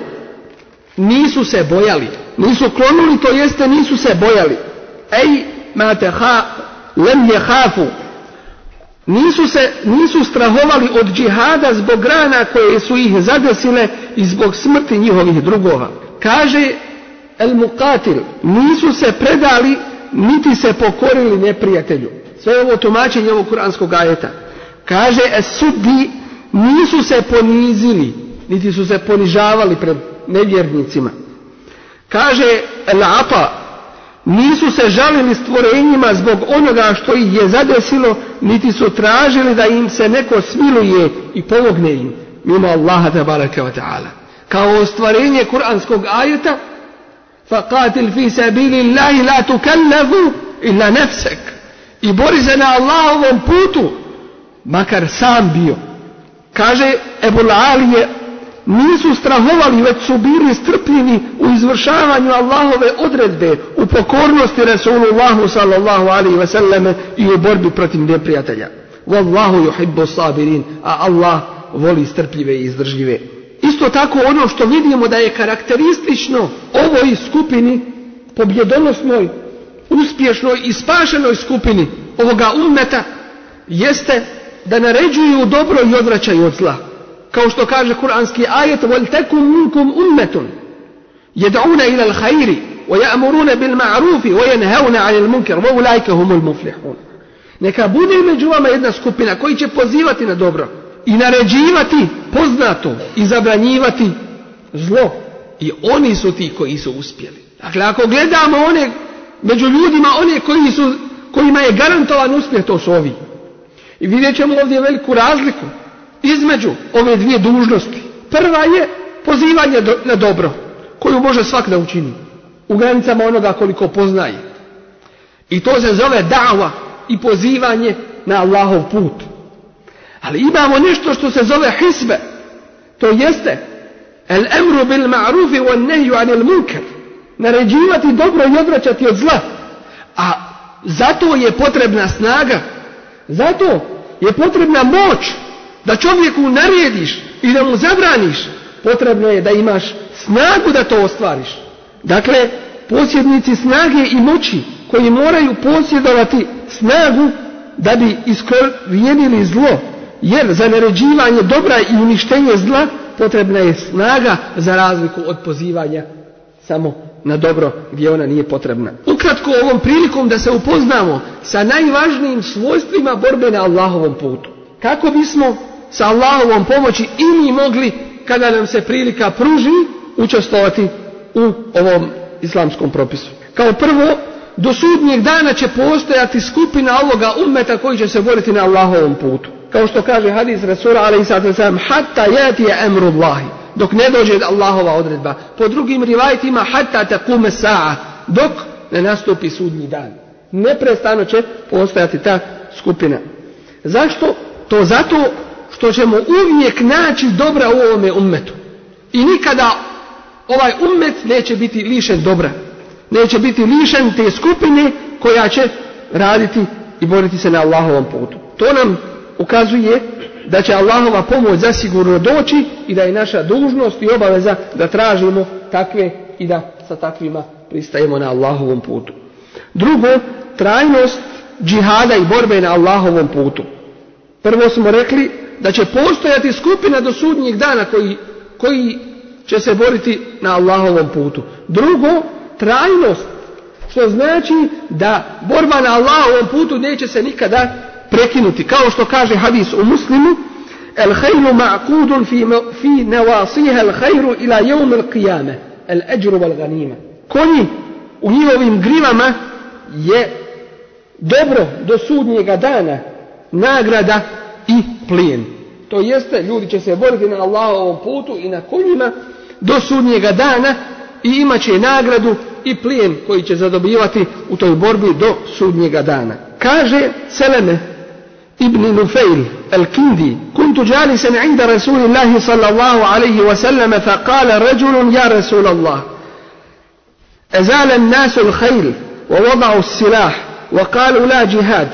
nisu se bojali. Nisu klonuli, to jeste nisu se bojali. Ej, ma teha, lem je hafu. Nisu, se, nisu strahovali od džihada zbog grana koje su ih zadesile i zbog smrti njihovih drugova. Kaže El Muqatil, nisu se predali niti se pokorili neprijatelju. Sve ovo tumačenje ovog kuranskog ajeta. Kaže Es Suddi, nisu se ponizili, niti su se ponižavali pred nevjernicima. Kaže El Ata, nisu se žalili stvorenjima zbog onoga što ih je zadesilo, niti su tražili da im se neko smiluje i pomogne im, mimo Allaha tabaraka wa ta'ala. Kao stvorenje kuranskog ajeta, فَقَاتِلْ فِي سَبِيلِ اللَّهِ لَا تُكَلَّفُ إِلَّا نَفْسَكَ I bori se na Allahovom putu, makar sam bio. Kaže Ebu Alije, nisu strahovali, već su bili strpljivi u izvršavanju Allahove odredbe, u pokornosti Rasulullahu sallallahu alaihi ve selleme i u borbi protiv neprijatelja. Wallahu yuhibbu sabirin, a Allah voli strpljive i izdržljive. Isto tako ono što vidimo da je karakteristično ovoj skupini, pobjedonosnoj, uspješnoj i spašenoj skupini ovoga ummeta, jeste da naređuju dobro i odvraćaju od zla kao što kaže kuranski ajet وَلْتَكُمْ مِنْكُمْ أُمَّةٌ يَدْعُونَ إِلَى الْخَيْرِ وَيَأْمُرُونَ بِالْمَعْرُوفِ وَيَنْهَوْنَ عَنِ الْمُنْكَرِ وَأُولَٰئِكَ هُمُ الْمُفْلِحُونَ Neka bude među vama jedna skupina koji će pozivati na dobro i naređivati poznato i zabranjivati zlo. I oni su ti koji su uspjeli. Dakle, ako gledamo one među ljudima, one koji su, kojima je garantovan uspjeh, to su ovi. I vidjet ćemo ovdje veliku razliku između ove dvije dužnosti. Prva je pozivanje na dobro, koju može svak da učini, u granicama onoga koliko poznaje. I to se zove da'va i pozivanje na Allahov put. Ali imamo nešto što se zove hisbe, to jeste el emru bil ma'rufi wa nehju anil munkar, naređivati dobro i odvraćati od zla. A zato je potrebna snaga, zato je potrebna moć, da čovjeku narediš i da mu zabraniš, potrebno je da imaš snagu da to ostvariš. Dakle, posjednici snage i moći koji moraju posjedovati snagu da bi iskorijenili zlo, jer za naređivanje dobra i uništenje zla potrebna je snaga za razliku od pozivanja samo na dobro gdje ona nije potrebna. Ukratko ovom prilikom da se upoznamo sa najvažnijim svojstvima borbe na Allahovom putu. Kako bismo sa Allahovom pomoći i mi mogli kada nam se prilika pruži učestvovati u ovom islamskom propisu. Kao prvo, do sudnjeg dana će postojati skupina ovoga ummeta koji će se boriti na Allahovom putu. Kao što kaže hadis Rasula alaih sallam, hatta jati emrullahi, dok ne dođe Allahova odredba. Po drugim rivajtima, hatta takume sa'a, dok ne nastupi sudnji dan. Neprestano će postojati ta skupina. Zašto? To zato što ćemo uvijek naći dobra u ovome ummetu. I nikada ovaj ummet neće biti lišen dobra. Neće biti lišen te skupine koja će raditi i boriti se na Allahovom putu. To nam ukazuje da će Allahova pomoć zasigurno doći i da je naša dužnost i obaveza da tražimo takve i da sa takvima pristajemo na Allahovom putu. Drugo, trajnost džihada i borbe na Allahovom putu. Prvo smo rekli da će postojati skupina do sudnjeg dana koji, koji će se boriti na Allahovom putu. Drugo, trajnost, što znači da borba na Allahovom putu neće se nikada prekinuti. Kao što kaže hadis u muslimu, El hajlu ma'kudun fi, fi nevasiha el hajru ila jevm el qiyame, el eđru val ganima. Konji u njihovim grivama je dobro do sudnjega dana, nagrada i plijen. To jeste, ljudi će se boriti na Allahovom putu i na konjima do sudnjega dana i imat će nagradu i plijen koji će zadobivati u toj borbi do sudnjega dana. Kaže Seleme ibn Nufejl al-Kindi جالسا عند رسول الله صلى الله عليه وسلم فقال رجل يا رسول الله أزال الناس الخيل ووضعوا السلاح وقالوا لا جهاد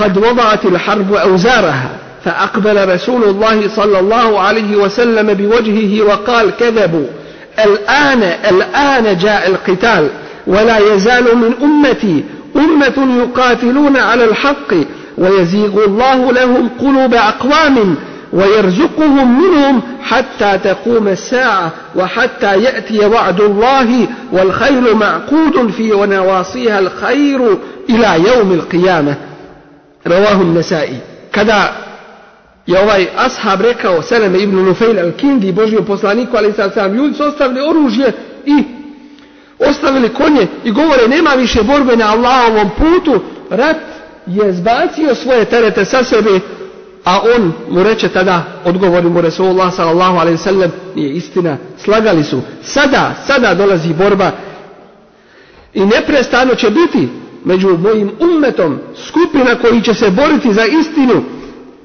قد وضعت الحرب أوزارها فأقبل رسول الله صلى الله عليه وسلم بوجهه وقال كذبوا الآن الآن جاء القتال ولا يزال من أمتي أمة يقاتلون على الحق ويزيغ الله لهم قلوب أقوام ويرزقهم منهم حتى تقوم الساعة وحتى يأتي وعد الله والخير معقود في ونواصيها الخير إلى يوم القيامة. Ravahu Nesai. Kada je ovaj ashab rekao Seleme ibn Nufejl al-Kindi, Božijom poslaniku, ali sad sam ljudi su ostavili oružje i ostavili konje i govore nema više borbe na Allahovom putu, rat je zbacio svoje terete sa sebe, a on mu reče tada, odgovori mu Resulullah sallallahu alaihi sallam, nije istina, slagali su. Sada, sada dolazi borba i neprestano će biti među mojim ummetom skupina koji će se boriti za istinu.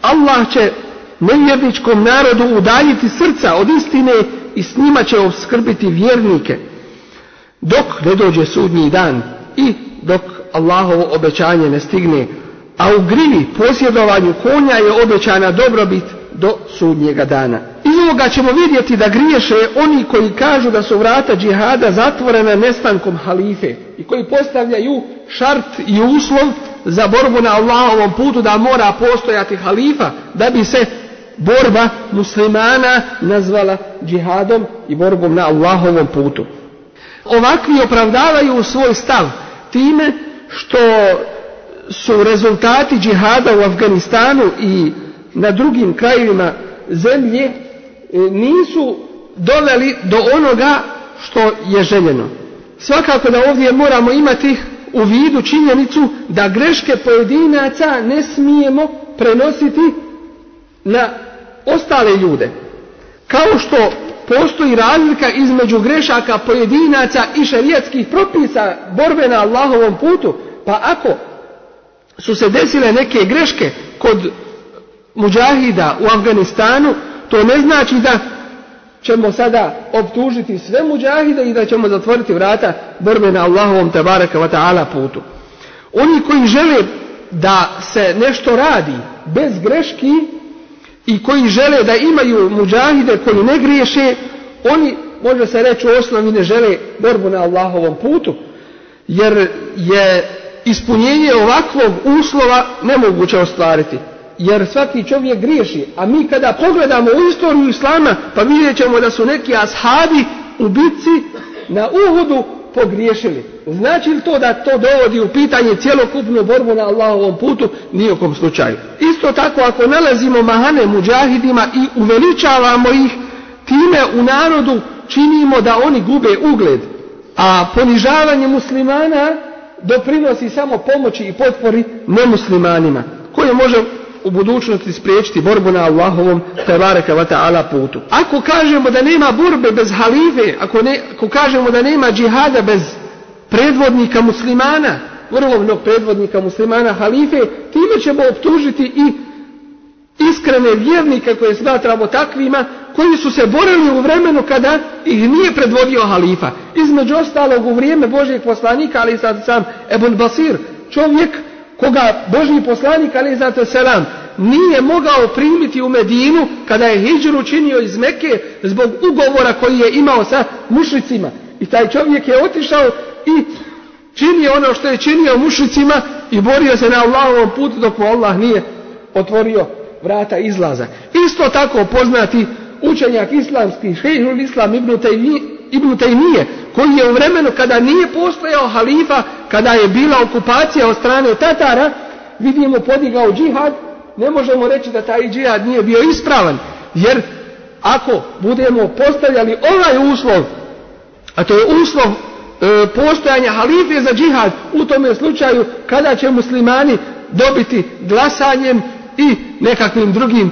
Allah će nevjerničkom narodu udaljiti srca od istine i s njima će obskrbiti vjernike dok ne dođe sudnji dan i dok Allahovo obećanje ne stigne, a u grivi posjedovanju konja je obećana dobrobit do sudnjega dana. Ovoga ćemo vidjeti da griješe oni koji kažu da su vrata džihada zatvorena nestankom halife i koji postavljaju šart i uslov za borbu na Allahovom putu da mora postojati halifa da bi se borba muslimana nazvala džihadom i borbom na Allahovom putu. Ovakvi opravdavaju svoj stav time što su rezultati džihada u Afganistanu i na drugim krajevima zemlje nisu doveli do onoga što je željeno. Svakako da ovdje moramo imati u vidu činjenicu da greške pojedinaca ne smijemo prenositi na ostale ljude. Kao što postoji razlika između grešaka pojedinaca i šarijetskih propisa borbe na Allahovom putu, pa ako su se desile neke greške kod muđahida u Afganistanu, to ne znači da ćemo sada optužiti sve muđahide i da ćemo zatvoriti vrata borbe na Allahovom tabaraka wa ta'ala putu. Oni koji žele da se nešto radi bez greški i koji žele da imaju muđahide koji ne griješe, oni, može se reći, u osnovi ne žele borbu na Allahovom putu, jer je ispunjenje ovakvog uslova nemoguće ostvariti. Jer svaki čovjek griješi, a mi kada pogledamo u istoriju Islama, pa vidjet ćemo da su neki ashabi u bitci na Uhudu pogriješili. Znači li to da to dovodi u pitanje cjelokupnu borbu na Allahovom putu? Nijekom slučaju. Isto tako ako nalazimo mahane muđahidima i uveličavamo ih, time u narodu činimo da oni gube ugled. A ponižavanje muslimana doprinosi samo pomoći i potpori nemuslimanima, koje može u budućnosti spriječiti borbu na Allahovom tebareka wa ta'ala putu. Ako kažemo da nema borbe bez halife, ako, ne, ako kažemo da nema džihada bez predvodnika muslimana, vrhovnog predvodnika muslimana halife, time ćemo optužiti i iskrene vjernike koje smatramo takvima, koji su se borili u vremenu kada ih nije predvodio halifa. Između ostalog u vrijeme Božijeg poslanika, ali sad sam Ebun Basir, čovjek koga Božji poslanik, ali zato selam, nije mogao primiti u Medinu kada je hijđru činio iz Mekke zbog ugovora koji je imao sa mušricima. I taj čovjek je otišao i činio ono što je činio mušricima i borio se na Allahovom putu dok mu Allah nije otvorio vrata izlaza. Isto tako poznati učenjak islamski, šehul islam Ibn Taymiye, koji je u vremenu kada nije postojao halifa, kada je bila okupacija od strane Tatara, vidimo podigao džihad, ne možemo reći da taj džihad nije bio ispravan, jer ako budemo postavljali ovaj uslov, a to je uslov e, postojanja halife za džihad, u tome slučaju kada će muslimani dobiti glasanjem i nekakvim drugim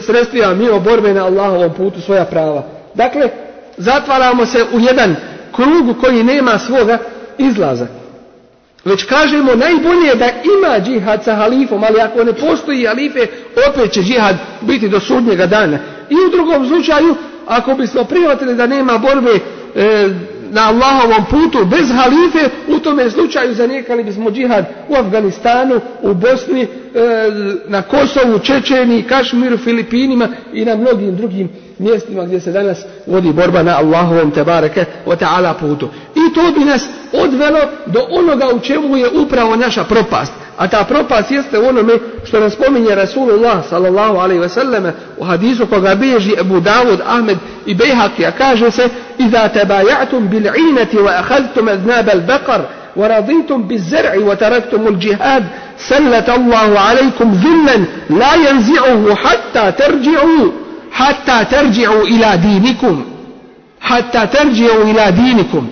sredstvima mimo borbe na Allahovom putu svoja prava. Dakle, zatvaramo se u jedan krug koji nema svoga izlaza. Već kažemo najbolje je da ima džihad sa halifom, ali ako ne postoji halife, opet će džihad biti do sudnjega dana. I u drugom slučaju, ako bismo prihvatili da nema borbe e, na Allahovom putu bez halife, u tome slučaju zanijekali bismo džihad u Afganistanu, u Bosni, e, na Kosovu, Čečeni, Kašmiru, Filipinima i na mnogim drugim mjestima gdje se danas vodi borba na Allahovom tebareke wa ta'ala putu. I to bi nas odvelo do onoga u čemu je upravo naša propast. A ta propast jeste u onome što nas spominje Rasulullah sallallahu alaihi ve selleme u hadisu koga bježi Abu Dawud, Ahmed i Bejhaki, a kaže se Iza tebajatum bil inati wa ahadtum aznab al baqar ورضيتم بالزرع وتركتم الجهاد سلت الله عليكم ذلا لا ينزعه حتى ترجعوا hatta terđi'u ila dinikum. Hatta terđi'u ila dinikum.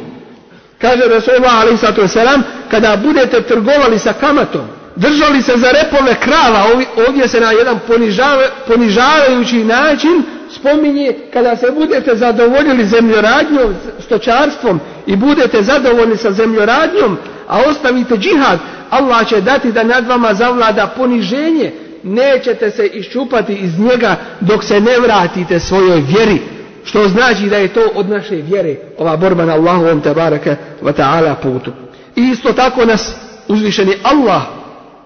Kaže Resulullah a.s. kada budete trgovali sa kamatom, držali se za repove krava, ovdje se na jedan ponižavajući način spominje kada se budete zadovoljili zemljoradnjom, stočarstvom i budete zadovoljni sa zemljoradnjom, a ostavite džihad, Allah će dati da nad vama zavlada poniženje, nećete se iščupati iz njega dok se ne vratite svojoj vjeri. Što znači da je to od naše vjere, ova borba na Allahovom tabaraka wa ta'ala putu. I isto tako nas uzvišeni Allah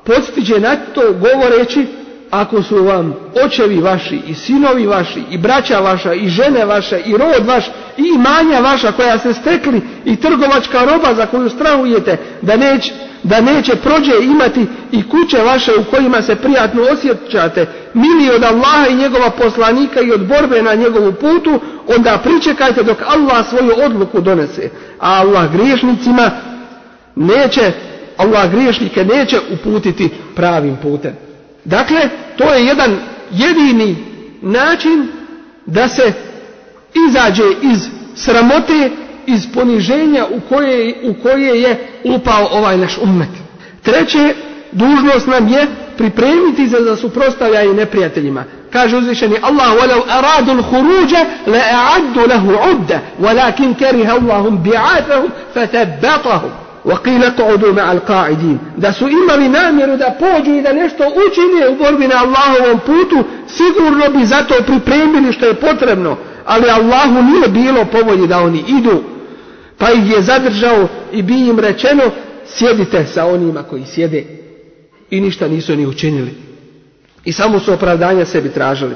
postiđe na to govoreći ako su vam očevi vaši i sinovi vaši i braća vaša i žene vaše i rod vaš i imanja vaša koja ste stekli i trgovačka roba za koju strahujete da neće, da neće prođe imati i kuće vaše u kojima se prijatno osjećate. Mili od Allaha i njegova poslanika i od borbe na njegovu putu onda pričekajte dok Allah svoju odluku donese. A Allah griješnicima neće Allah griješnike neće uputiti pravim putem. Dakle, to je jedan jedini način da se izađe iz sramote, iz poniženja u koje, u koje je upao ovaj naš ummet. Treće, dužnost nam je pripremiti se za suprostavljanje neprijateljima. Kaže uzvišeni Allah, وَلَوْ أَرَادُوا الْخُرُوجَ لَأَعَدُّ لَهُ عُدَّ وَلَكِنْ كَرِهَ اللَّهُمْ بِعَاثَهُمْ فَثَبَّطَهُمْ وَقِيلَ قَعُدُوا مَعَ الْقَاعِدِينَ Da su imali namjeru da pođu i da nešto učine u borbi na Allahovom putu, sigurno bi zato pripremili što je potrebno, ali Allahu nije bilo povolji da oni idu, pa ih je zadržao i bi im rečeno, sjedite sa onima koji sjede. I ništa nisu ni učinili. I samo su opravdanja sebi tražili.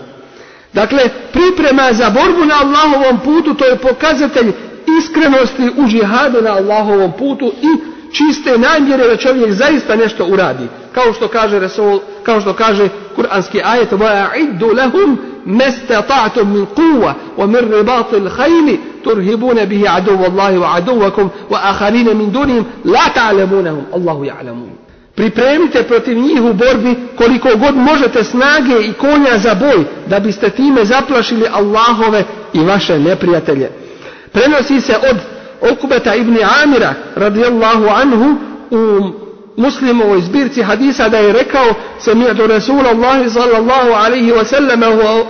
Dakle, priprema za borbu na Allahovom putu, to je pokazatelj iskrenosti u džihadu na Allahovom putu i čiste namjere da čovjek zaista nešto uradi. Kao što kaže Resul, kao što kaže kuranski ajet وَاَعِدُّ لَهُمْ مَسْتَطَعْتُمْ مِنْ قُوَّةِ وَمِنْ رِبَاطِ الْخَيْلِ تُرْهِبُونَ بِهِ عَدُوَ اللَّهِ وَعَدُوَكُمْ وَآخَرِينَ مِنْ دُونِهِمْ لَا تَعْلَمُونَهُمْ اللَّهُ يَعْلَمُونَ Pripremite protiv njih u borbi koliko god možete snage i konja za boj da biste time zaplašili Allahove i vaše neprijatelje. Prenosi se od Okubeta ibn Amira radijallahu anhu u مسلم وزبيرت حديثة دا يركو سمعت رسول الله صلى الله عليه وسلم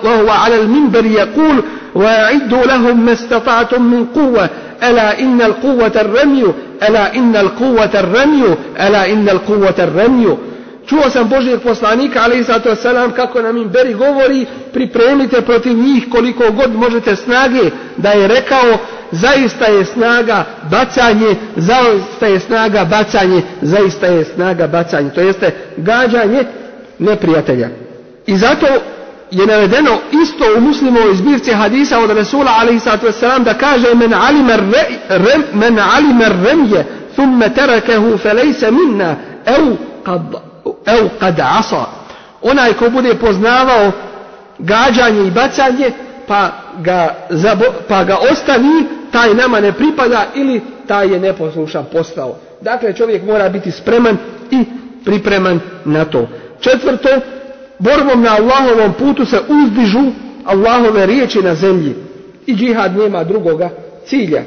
وهو على المنبر يقول واعدوا لهم ما استطعتم من قوة ألا إن القوة الرمي ألا إن القوة الرمي ألا إن القوة الرمي, ألا إن القوة الرمي Čuo sam Božijeg poslanika, ali i sato selam, kako nam im beri govori, pripremite protiv njih koliko god možete snage, da je rekao, zaista je snaga bacanje, zaista je snaga bacanje, zaista je snaga bacanje, to jeste gađanje neprijatelja. I zato je navedeno isto u muslimovoj zbirci hadisa od sallatu wasalam da kaže men alimer, rem, men alimer remje thumme terakehu felejse minna ev kad, kad asa Onaj ko bude poznavao gađanje i bacanje, pa ga, pa ga ostavi, taj nama ne pripada ili taj je neposlušan postao. Dakle, čovjek mora biti spreman i pripreman na to. Četvrto, borbom na Allahovom putu se uzdižu Allahove riječi na zemlji i džihad nema drugoga cilja.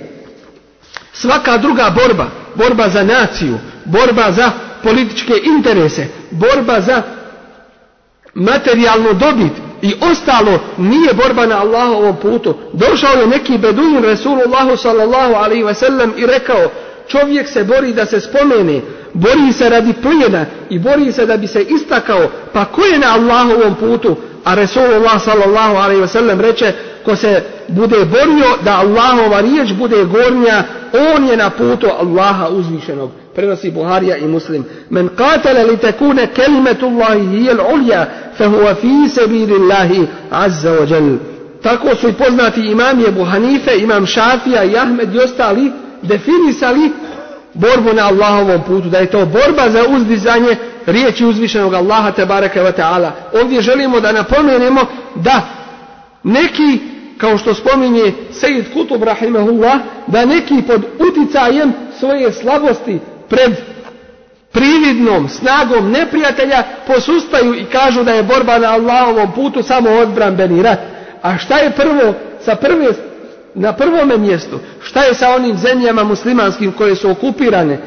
Svaka druga borba, borba za naciju, borba za političke interese, borba za materijalnu dobit i ostalo nije borba na Allahovom putu. Došao je neki beduin Resulullahu sallallahu alaihi sellem i rekao čovjek se bori da se spomene, bori se radi plijena i bori se da bi se istakao, pa ko je na Allahovom putu? A Resulullah sallallahu alaihi ve sellem reče ko se bude borio da Allahova riječ bude gornja, on je na putu Allaha uzvišenog. Prenosi Buharija i Muslim. Men qatala li kalimatullahi hiya al-ulya, fa huwa fi sabilillahi azza wa jal. Tako su i poznati imam Ebu Hanife, imam Šafija i Ahmed i ostali definisali borbu na Allahovom putu, da je to borba za uzdizanje riječi uzvišenog Allaha te baraka ta'ala. Ovdje želimo da napomenemo da neki kao što spominje Sejid Kutub rahimahullah, da neki pod uticajem svoje slabosti pred prividnom snagom neprijatelja posustaju i kažu da je borba na Allahovom putu samo odbranbeni rat. A šta je prvo sa prve, na prvome mjestu? Šta je sa onim zemljama muslimanskim koje su okupirane?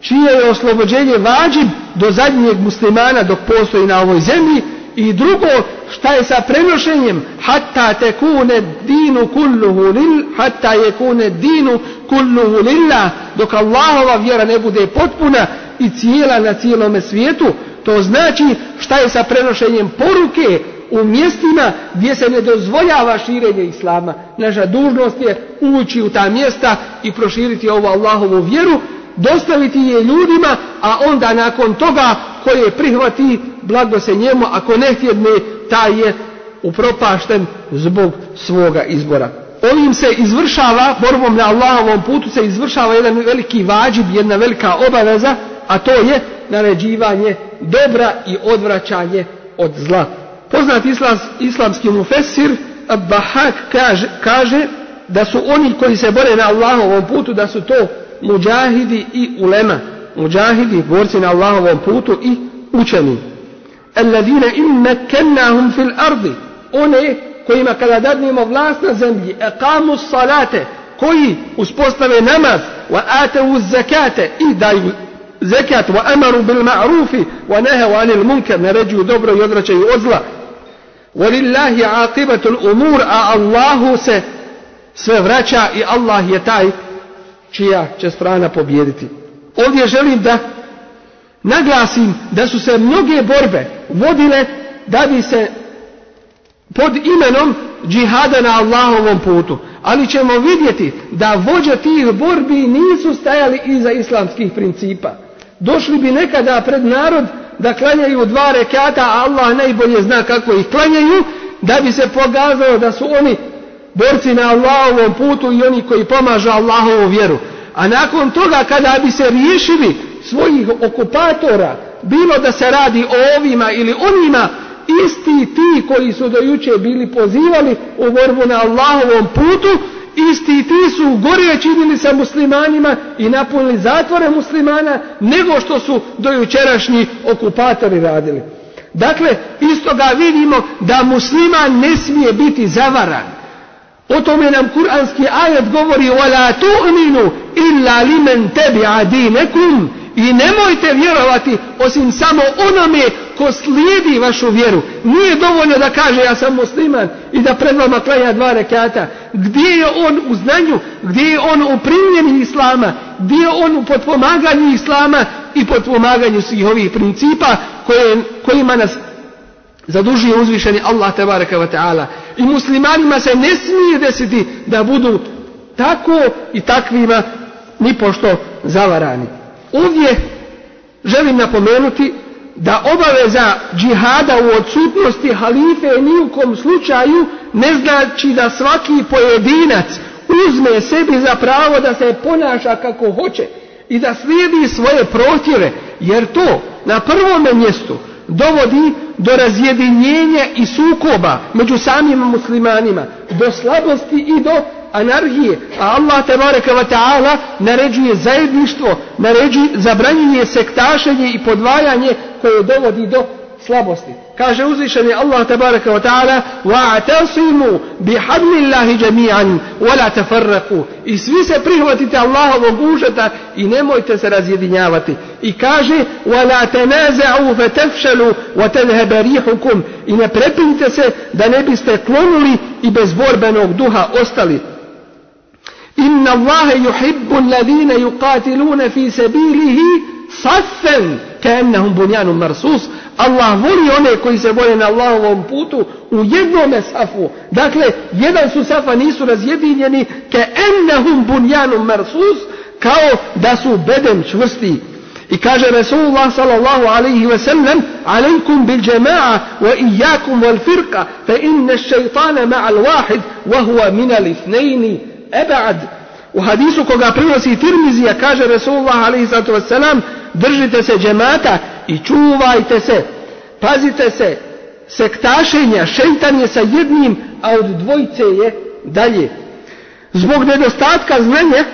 Čije je oslobođenje vađib do zadnjeg muslimana dok postoji na ovoj zemlji? I drugo, šta je sa prenošenjem? Hatta te kune dinu kulluhu lil, hatta je kune dinu kulluhu lillah, dok Allahova vjera ne bude potpuna i cijela na cijelome svijetu. To znači šta je sa prenošenjem poruke u mjestima gdje se ne dozvoljava širenje Islama. Naša dužnost je ući u ta mjesta i proširiti ovu Allahovu vjeru, dostaviti je ljudima, a onda nakon toga koje prihvati blago se njemu, ako ne htjedne, taj je upropašten zbog svoga izbora. Ovim se izvršava, borbom na Allahovom putu se izvršava jedan veliki vađib, jedna velika obaveza, a to je naređivanje dobra i odvraćanje od zla. Poznat islam, islamski mufesir Bahak kaže, kaže da su oni koji se bore na Allahovom putu, da su to muđahidi i ulema. Muđahidi, borci na Allahovom putu i učeni. الذين إن مكناهم في الأرض. أني كويما كالدادني مظلاسنا زمي أقاموا الصلاة. كوي أسبوستا نمس وآتوا الزكاة. إي داي زكاة. وأمروا بالمعروف. ونهوا عن المنكر. نرجو دبر يدر شيء أزلا ولله عاقبة الأمور. الله س سفرجا إي الله يتاي. چيا؟ چسترانا pobjediti. Ovdje želim naglasim da su se mnoge borbe vodile da bi se pod imenom džihada na Allahovom putu. Ali ćemo vidjeti da vođa tih borbi nisu stajali iza islamskih principa. Došli bi nekada pred narod da klanjaju dva rekata, a Allah najbolje zna kako ih klanjaju, da bi se pogazalo da su oni borci na Allahovom putu i oni koji pomažu Allahovu vjeru. A nakon toga kada bi se riješili svojih okupatora, bilo da se radi o ovima ili onima, isti ti koji su dojuče bili pozivali u borbu na Allahovom putu, isti ti su gore činili sa muslimanima i napunili zatvore muslimana nego što su dojučerašnji okupatori radili. Dakle, isto ga vidimo da musliman ne smije biti zavaran. O tome nam kuranski ajet govori وَلَا تُؤْمِنُوا إِلَّا لِمَنْ تَبِعَ دِينَكُمْ i nemojte vjerovati osim samo onome ko slijedi vašu vjeru. Nije dovoljno da kaže ja sam musliman i da pred vama klanja dva rekata. Gdje je on u znanju? Gdje je on u primjeni islama? Gdje je on u potpomaganju islama i potpomaganju svih ovih principa koje, kojima nas zadužuje uzvišeni Allah tebareka wa ta'ala. I muslimanima se ne smije desiti da budu tako i takvima ni pošto zavarani. Ovdje želim napomenuti da obaveza džihada u odsutnosti halife ni u kom slučaju ne znači da svaki pojedinac uzme sebi za pravo da se ponaša kako hoće i da slijedi svoje protjeve, jer to na prvome mjestu dovodi do razjedinjenja i sukoba među samim muslimanima, do slabosti i do anarhije, a Allah tebareke ve taala naređuje zajedništvo, naređuje zabranjuje sektašenje i podvajanje koje dovodi do slabosti. Kaže uzvišeni Allah tebareke ve taala: "Wa'tasimu bihablillahi jami'an wa la tafarraqu." I svi se prihvatite Allahovog užeta i nemojte se razjedinjavati. I kaže: "Wa la tanaza'u fatafshalu wa tanhaba rihukum." I ne prepinite se da ne biste klonuli i bez borbenog duha ostali. إن الله يحب الذين يقاتلون في سبيله صفا كأنهم بنيان مرصوص Allah voli one koji se bore na Allahovom putu u jednome safu. Dakle, jedan su safa nisu razjedinjeni ke ennahum bunjanum marsus kao da su bedem čvrsti. I kaže Rasulullah sallallahu alaihi wa sallam alaikum bil jama'a wa iyakum wal firqa fa inna šeitana ma'al wahid wa huwa minal ithnejni eba'ad. U hadisu koga prinosi Tirmizija kaže Rasulullah alaihi sallatu wa sallam držite se džemata i čuvajte se, pazite se, sektašenja, šeitan je sa jednim, a od dvojice je dalje. Zbog nedostatka znanja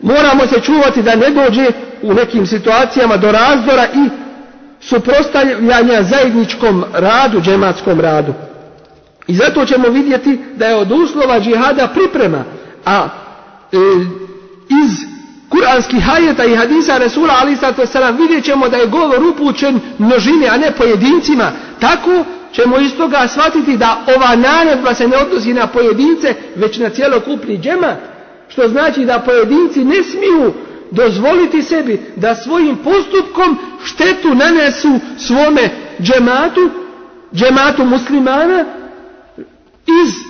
moramo se čuvati da ne dođe u nekim situacijama do razdora i suprostavljanja zajedničkom radu, džematskom radu. I zato ćemo vidjeti da je od uslova džihada priprema, a e, iz kuranskih hajeta i hadisa Resula ali selam vidjet ćemo da je govor upućen množini, a ne pojedincima. Tako ćemo iz toga shvatiti da ova naredba se ne odnosi na pojedince, već na cijelokupni džemat. Što znači da pojedinci ne smiju dozvoliti sebi da svojim postupkom štetu nanesu svome džematu, džematu muslimana iz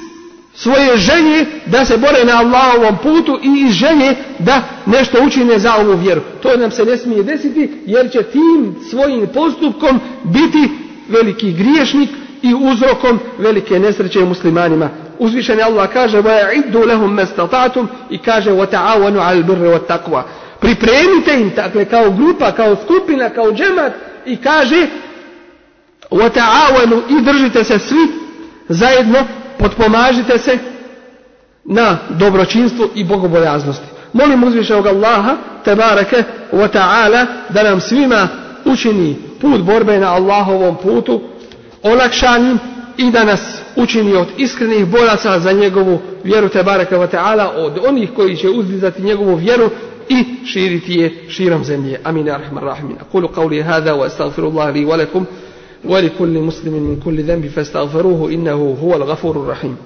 svoje želje da se bore na Allahovom putu i iz želje da nešto učine za ovu vjeru. To nam se ne smije desiti jer će tim svojim postupkom biti veliki griješnik i uzrokom velike nesreće muslimanima. Uzvišeni Allah kaže وَيَعِدُّ لَهُمْ مَسْتَطَعْتُمْ i kaže وَتَعَوَنُوا عَلْ بِرِّ وَتَقْوَى Pripremite im, dakle, kao grupa, kao skupina, kao džemat i kaže وَتَعَوَنُوا i držite se svi zajedno potpomažite se na dobročinstvu i bogobojaznosti. Molim uzvišenog Allaha, tebareke wa ta'ala, da nam svima učini put borbe na Allahovom putu olakšanim i da nas učini od iskrenih boraca za njegovu vjeru tebareke wa ta'ala, od onih koji će uzdizati njegovu vjeru i širiti je širom zemlje. Amin. Arhamar rahimin. Akulu qavli hada wa astagfirullah li wa lakum. ولكل مسلم من كل ذنب فاستغفروه إنه هو الغفور الرحيم.